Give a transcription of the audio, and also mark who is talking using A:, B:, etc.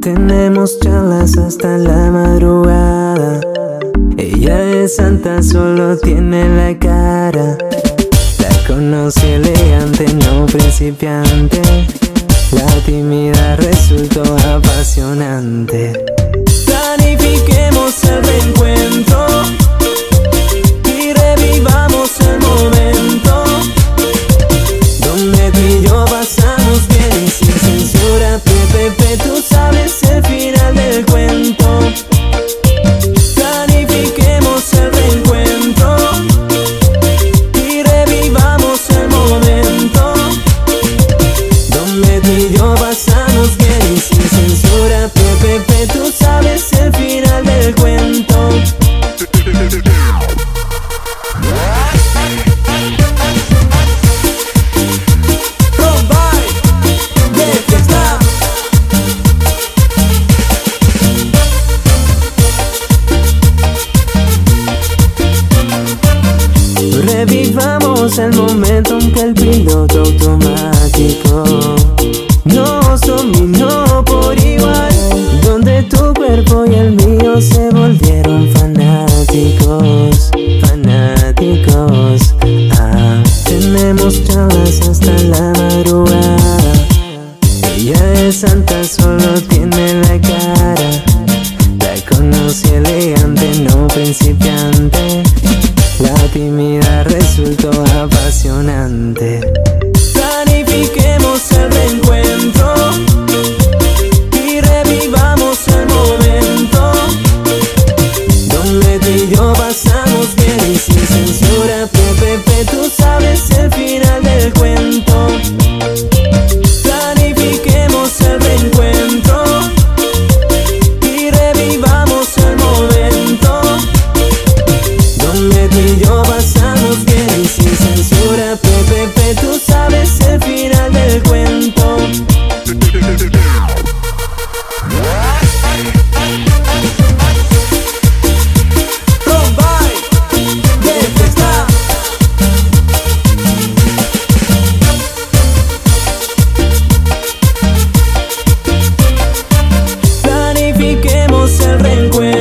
A: Tenemos charlas hasta la madrugada. Ella es santa, solo tiene la cara. La conocí elegante, no principiante. La timida resultó apasionante. Planifiquemos el reencuentro tú y yo pasamos bien y sin censura. Pepe, tú sabes el final del cuento. Revivamos el momento volvieron fanáticos, fanáticos. Ah, tenemos charlas hasta la madrugada. Ella es santa, solo tiene la cara. La conocí elegante, no principiante. La timida resultó reencuentro.